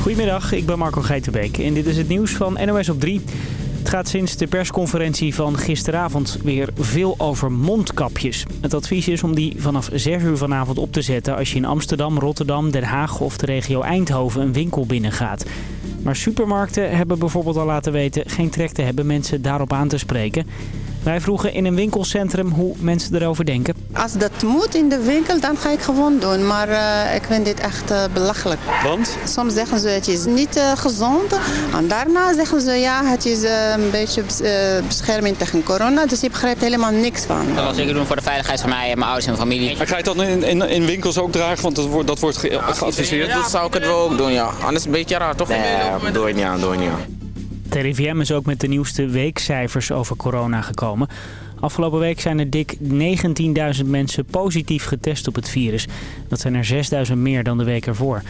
Goedemiddag, ik ben Marco Geitenbeek en dit is het nieuws van NOS op 3. Het gaat sinds de persconferentie van gisteravond weer veel over mondkapjes. Het advies is om die vanaf 6 uur vanavond op te zetten als je in Amsterdam, Rotterdam, Den Haag of de regio Eindhoven een winkel binnengaat. Maar supermarkten hebben bijvoorbeeld al laten weten geen trek te hebben mensen daarop aan te spreken. Wij vroegen in een winkelcentrum hoe mensen erover denken. Als dat moet in de winkel, dan ga ik gewoon doen. Maar uh, ik vind dit echt uh, belachelijk. Want? Soms zeggen ze het is niet uh, gezond. En daarna zeggen ze ja, het is een beetje bescherming tegen corona. Dus je begrijpt helemaal niks van. Dat wil zeker doen voor de veiligheid van mij en mijn ouders en mijn familie. Maar ga je het dan in, in, in, winkels ook dragen? Want dat wordt, dat wordt ge geadviseerd. Ja, dat zou ik het wel ook doen, ja. Anders is het een beetje raar, toch? Nee, doe niet aan, doe je niet aan. Het RIVM is ook met de nieuwste weekcijfers over corona gekomen. Afgelopen week zijn er dik 19.000 mensen positief getest op het virus. Dat zijn er 6.000 meer dan de week ervoor.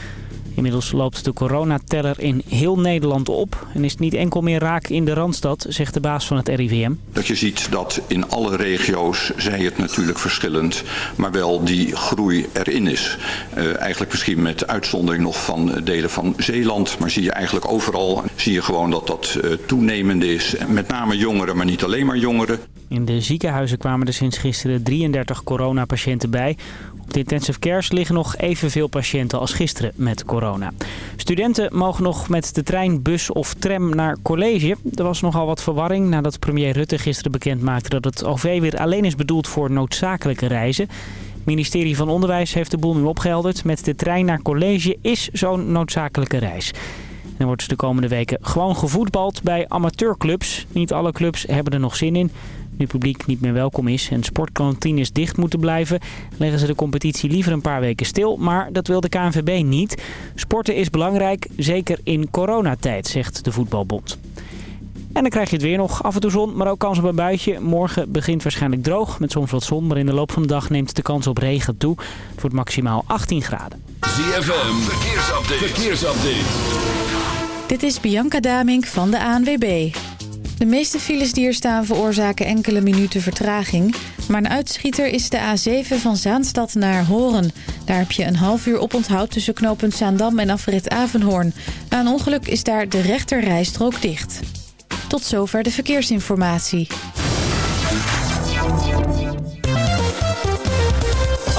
Inmiddels loopt de coronateller in heel Nederland op en is het niet enkel meer raak in de Randstad, zegt de baas van het RIVM. Dat je ziet dat in alle regio's, zij het natuurlijk verschillend, maar wel die groei erin is. Uh, eigenlijk misschien met uitzondering nog van delen van Zeeland, maar zie je eigenlijk overal, zie je gewoon dat dat uh, toenemende is. Met name jongeren, maar niet alleen maar jongeren. In de ziekenhuizen kwamen er sinds gisteren 33 coronapatiënten bij. Op de intensive cares liggen nog evenveel patiënten als gisteren met corona. Studenten mogen nog met de trein, bus of tram naar college. Er was nogal wat verwarring nadat premier Rutte gisteren bekend maakte dat het OV weer alleen is bedoeld voor noodzakelijke reizen. Ministerie van Onderwijs heeft de boel nu opgehelderd. Met de trein naar college is zo'n noodzakelijke reis. Er wordt de komende weken gewoon gevoetbald bij amateurclubs. Niet alle clubs hebben er nog zin in. Nu publiek niet meer welkom is en sportkantines dicht moeten blijven... leggen ze de competitie liever een paar weken stil. Maar dat wil de KNVB niet. Sporten is belangrijk, zeker in coronatijd, zegt de voetbalbond. En dan krijg je het weer nog. Af en toe zon, maar ook kans op een buitje. Morgen begint waarschijnlijk droog, met soms wat zon. Maar in de loop van de dag neemt de kans op regen toe. Het wordt maximaal 18 graden. ZFM, verkeersupdate. verkeersupdate. Dit is Bianca Damink van de ANWB. De meeste files die er staan veroorzaken enkele minuten vertraging. Maar een uitschieter is de A7 van Zaanstad naar Horen. Daar heb je een half uur oponthoud tussen knooppunt Zaandam en afrit Avenhoorn. Na een ongeluk is daar de rechter rijstrook dicht. Tot zover de verkeersinformatie.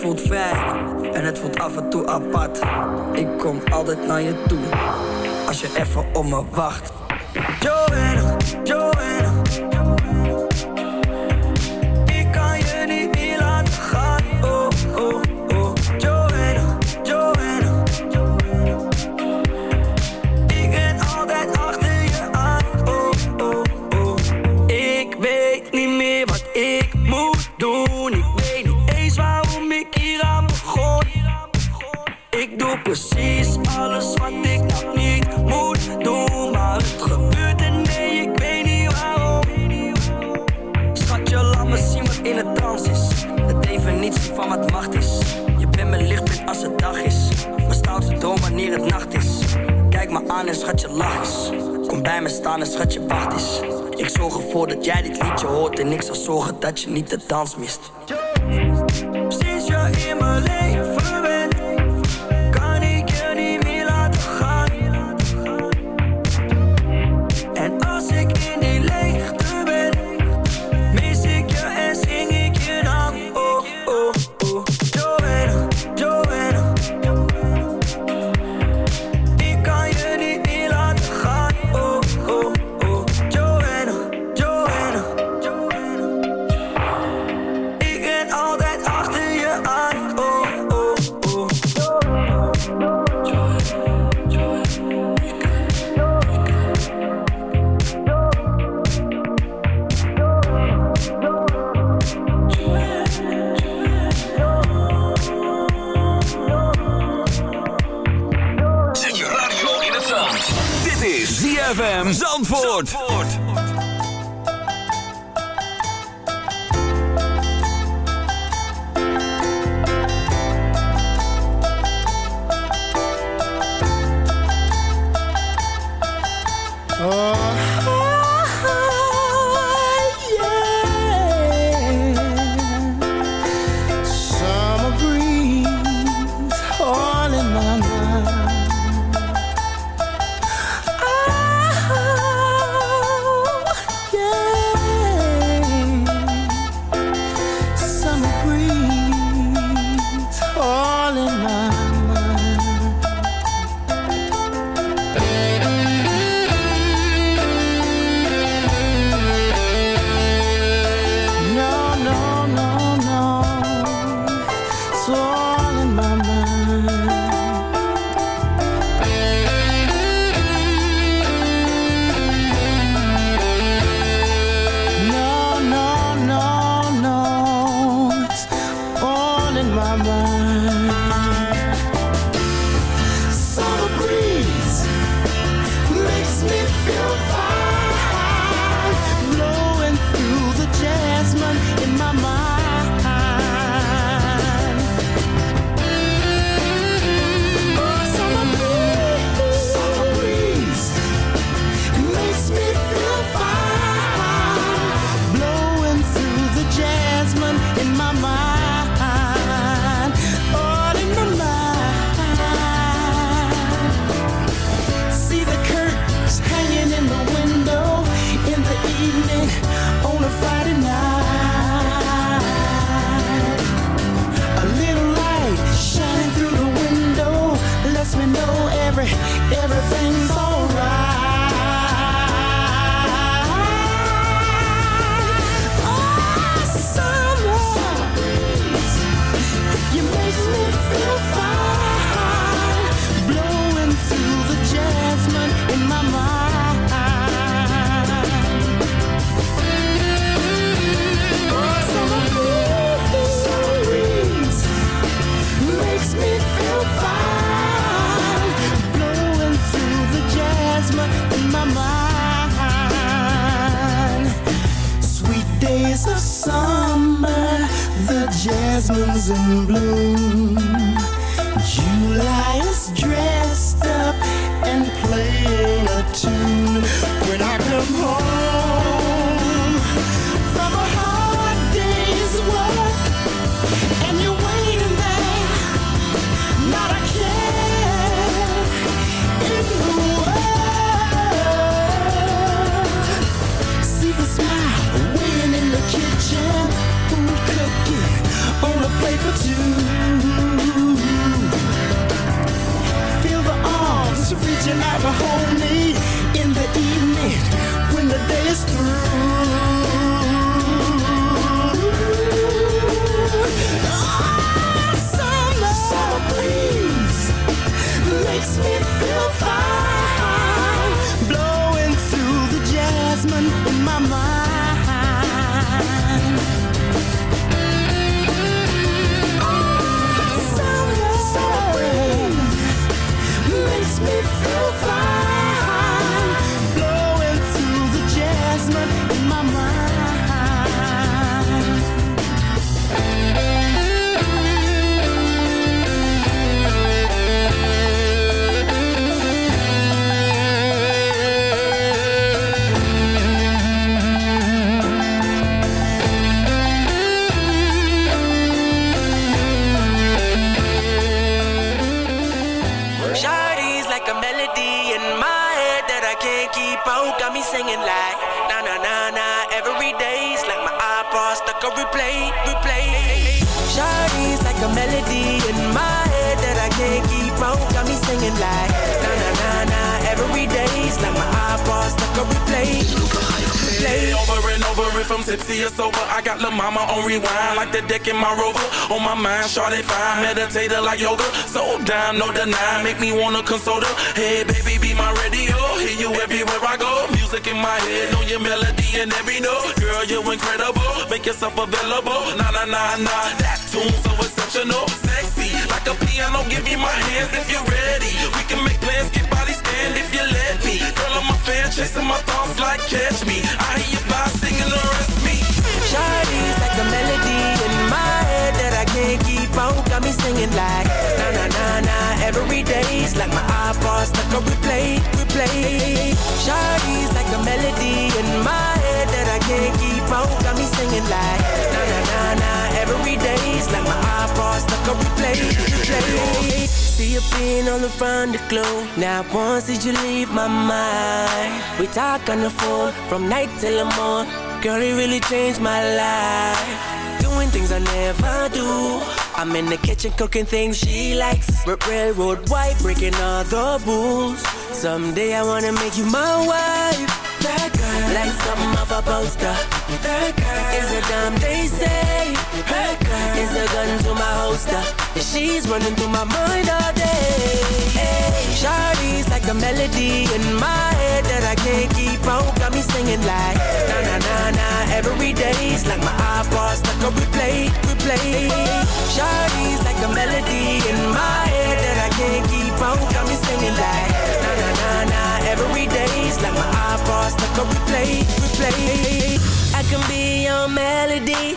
voelt fijn en het voelt af en toe apart. Ik kom altijd naar je toe als je even op me wacht. Joanna, Joanna. bij me staan een schatje wacht is. Ik zorg ervoor dat jij dit liedje hoort En ik zal zorgen dat je niet de dans mist Sinds je in mijn leven Nah, nah, See you being all around the globe. Now once did you leave my mind? We talk on the phone from night till the morning. Girl, it really changed my life. Doing things I never do. I'm in the kitchen cooking things she likes. R- railroad white, breaking all the rules. Someday I wanna make you my wife. That girl, like something off a poster. That girl is a damn they say. Girl is a gun to my holster. She's running through my mind all day. Hey, Shawty's like a melody in my head that I can't keep out. Got me singing like na na na na every day's like my iPod stuck on replay, replay. Shawty's like a melody in my head that I can't keep out. Got me singing like na na na na every day's like my iPod stuck on replay, replay. I can be your melody,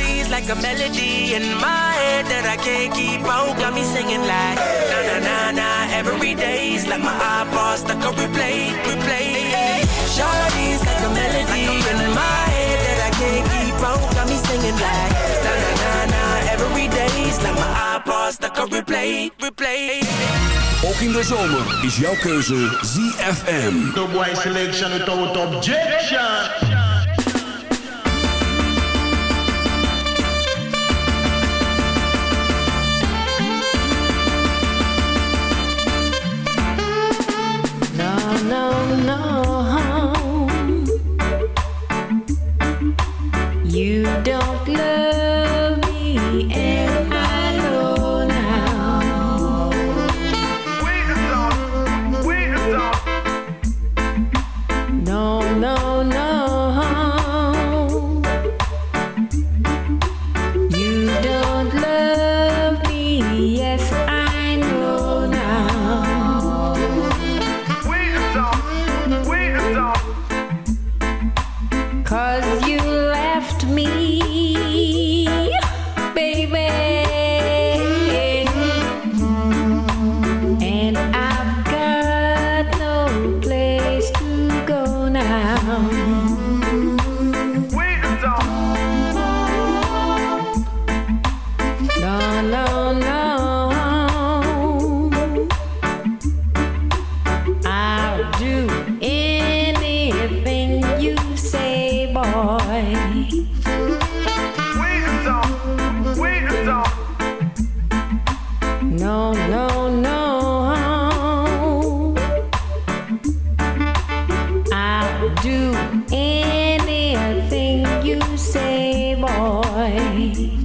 like a melody in my head that I can't keep out. Got me singing like na na na na every day's like my iPod stuck on replay, replay. Shawty's like a melody in my head that I can't keep out. Got me singing like na na na na every day's like my iPod stuck on replay, replay. Ook in de zomer is jouw keuze ZFM. The boy selection without objection. No, no, do anything you say, boy.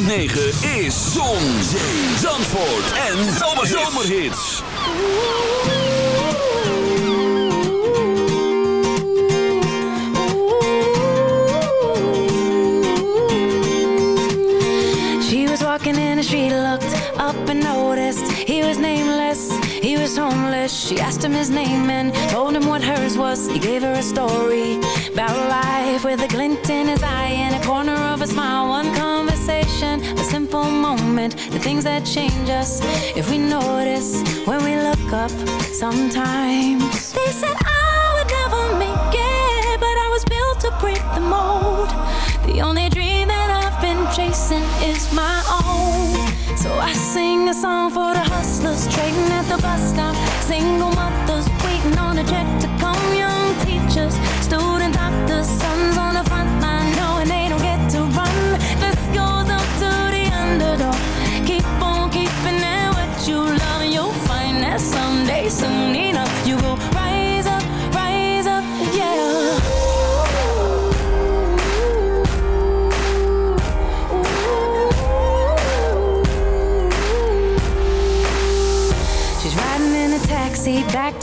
106.9 is Zon, Zee, Zandvoort en Zomerhits. She was walking in the street, looked up and noticed he was nameless. He was homeless. She asked him his name and told him what hers was. He gave her a story about life with a glint in his eye and a corner of a smile. One conversation, a simple moment, the things that change us if we notice when we look up sometimes. They said I would never make it, but I was built to break the mold. The only dream that I've been chasing is my own. So I sing a song for the hustlers trading at the bus stop. Single mothers waiting on a check to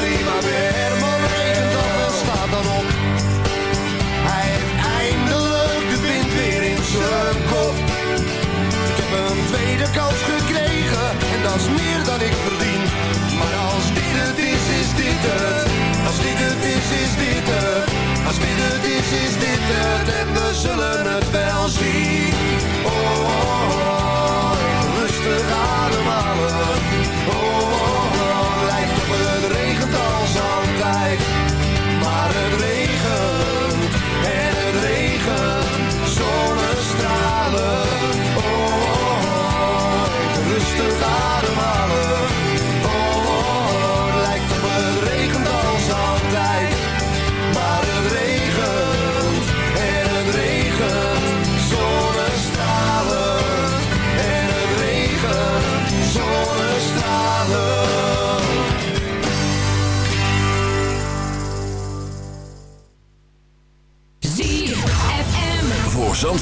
Weer. Herman regent af en staat dan op. Hij heeft eindelijk de wind weer in zijn kop. Ik heb een tweede kans gekregen en dat is meer dan ik verdien. Maar als dit het is, is dit het. Als dit het is, is dit het. Als dit het is, is dit het. En we zullen het wel zien. Oh, oh, oh.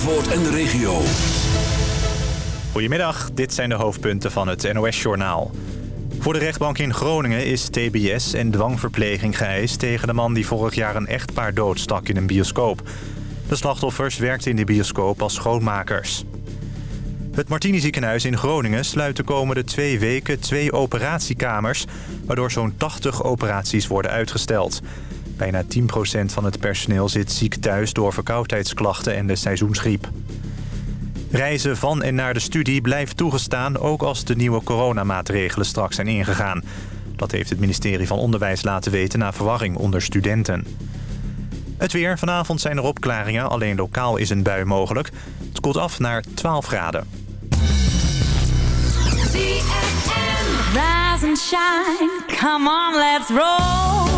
En de regio. Goedemiddag, dit zijn de hoofdpunten van het NOS-journaal. Voor de rechtbank in Groningen is tbs en dwangverpleging geëist... tegen de man die vorig jaar een echtpaar doodstak in een bioscoop. De slachtoffers werkten in de bioscoop als schoonmakers. Het Martini ziekenhuis in Groningen sluit de komende twee weken twee operatiekamers... waardoor zo'n 80 operaties worden uitgesteld. Bijna 10% van het personeel zit ziek thuis door verkoudheidsklachten en de seizoensgriep. Reizen van en naar de studie blijft toegestaan... ook als de nieuwe coronamaatregelen straks zijn ingegaan. Dat heeft het ministerie van Onderwijs laten weten... na verwarring onder studenten. Het weer. Vanavond zijn er opklaringen. Alleen lokaal is een bui mogelijk. Het koelt af naar 12 graden. Rise shine, come on, let's roll.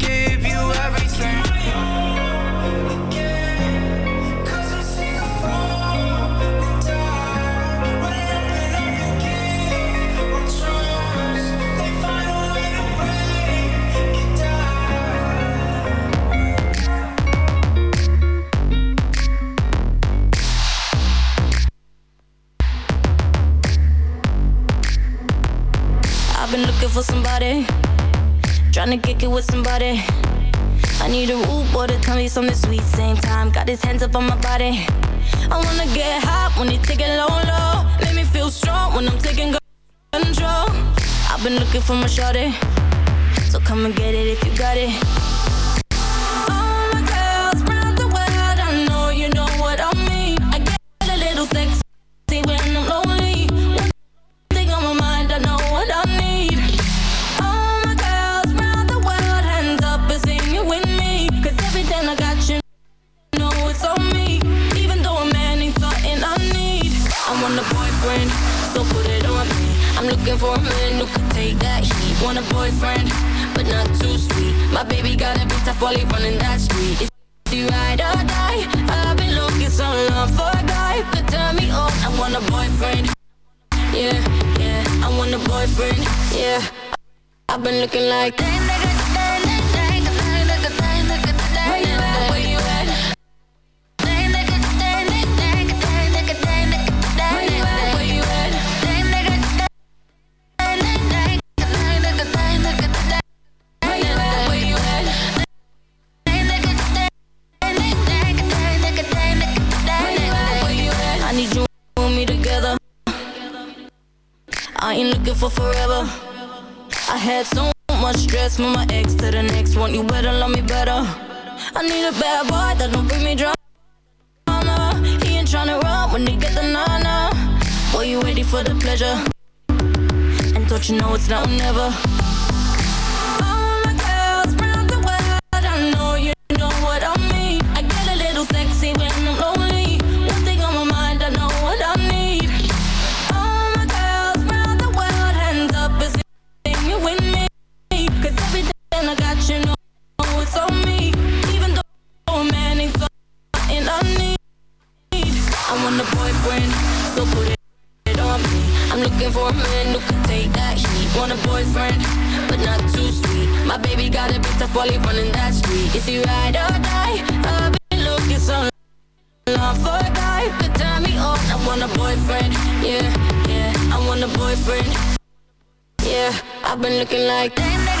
for somebody, trying to kick it with somebody. I need a rude boy to tell me something sweet. Same time, got his hands up on my body. I wanna get hot when you take it low, low. Make me feel strong when I'm taking control. I've been looking for my shorty, so come and get it if you got it. For a man who could take that heat. Want a boyfriend, but not too sweet. My baby got a bit tough while running that street. Is he ride or die? I've been looking so long for a guy could turn me on. I want a boyfriend. Yeah, yeah, I want a boyfriend. Yeah, I've been looking like. I ain't looking for forever. I had so much stress from my ex to the next one. You better love me better. I need a bad boy that don't bring me drama. He ain't tryna run when they get the nana. Boy, you ready for the pleasure? And don't you know it's now or never? All my girls round I want a boyfriend, so put it on me. I'm looking for a man who can take that heat. Want a boyfriend, but not too sweet. My baby got a bit tough while he running that street. Is he ride or die? I've been looking so long for a guy could turn me on. I want a boyfriend, yeah, yeah. I want a boyfriend. Yeah, I've been looking like. Where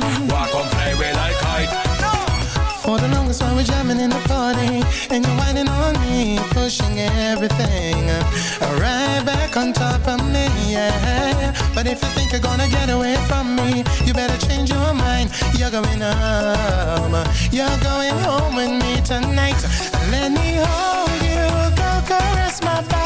right. Walk on play we like height. No. For the longest while we're jamming in the party And you're whining on me, pushing everything Right back on top of me, yeah But if you think you're gonna get away from me You better change your mind, you're going home You're going home with me tonight Let me hold you, go caress my body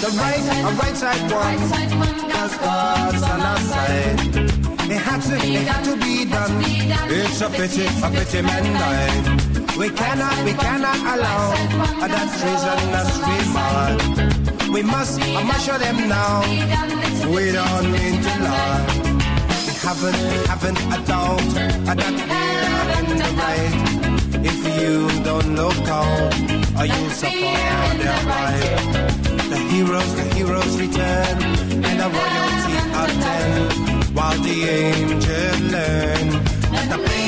The right, a right side one, right side God's, on our side. It had to, it had to be done. It's a pity, a pity, man, died. We cannot, we cannot allow that treason, that's we mad. We must, I must show them now. We don't mean to lie. We haven't, haven't a doubt that we are in the right. If you don't look out, or you'll suffer their life. The heroes, the heroes return, and the royalty attend, while the angels learn the pain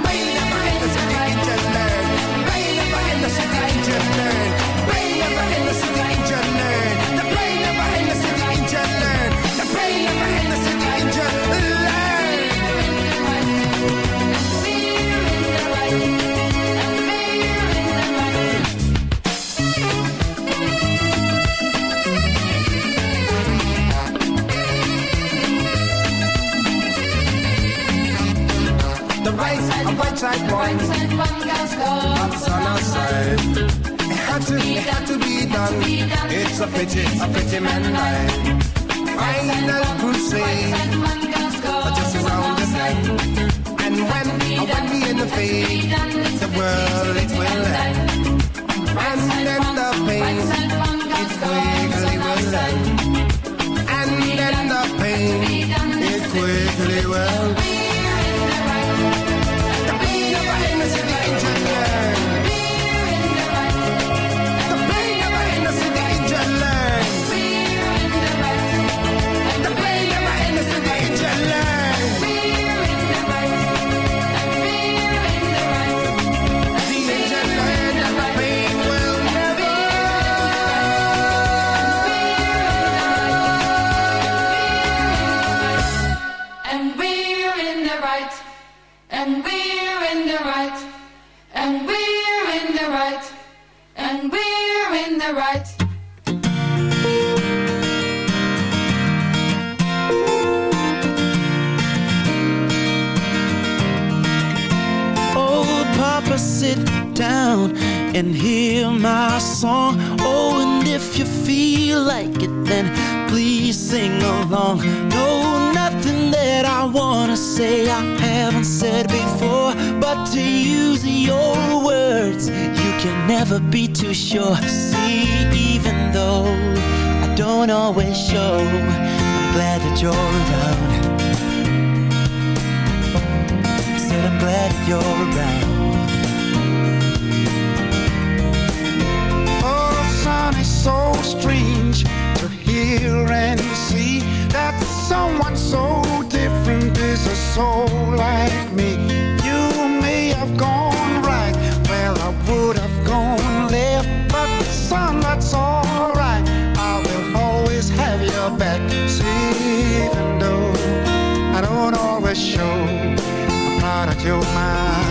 a pity, a pity man life. Final crusade, just around the bend. And when, oh, when we in the fade, the world it will end. And then the pain, it quickly will end. And then the pain, it quickly will end. Say I haven't said before, but to use your words, you can never be too sure. See, even though I don't always show, I'm glad that you're around. Said I'm glad that you're around. Oh, it's so strange to hear and see that someone so different is a soul like me. You may have gone right where I would have gone left, but son, that's alright. I will always have your back. See, even though I don't always show, I'm proud that you're my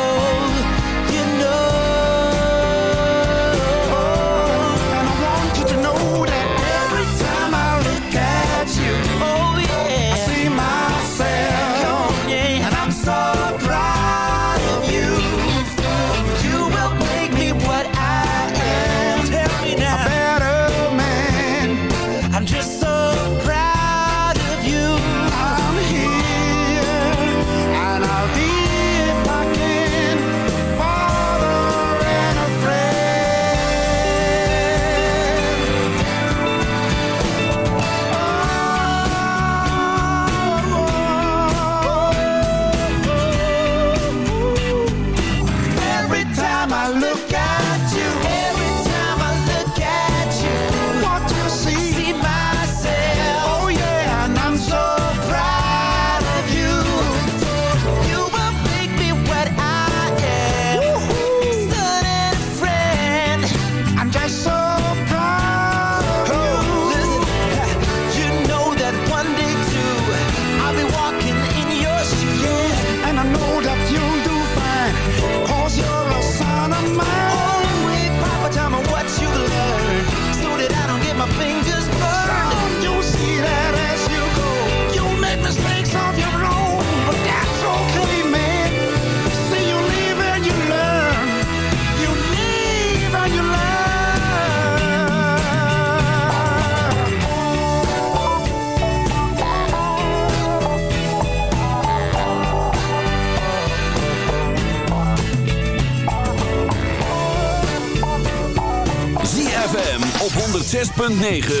9.